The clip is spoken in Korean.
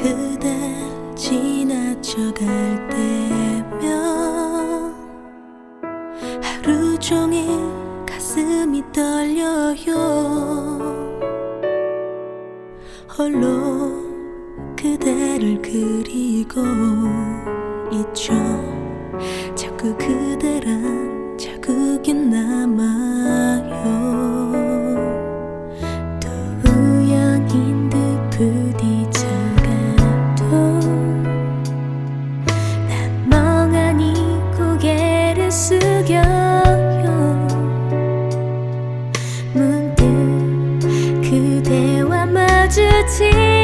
그대 지나쳐갈 때면 하루 종일 가슴이 떨려요. 홀로 그대를 그리고 있죠. 자꾸 그대란 자국이 남아요 숙여요. 문득 그대와 마주치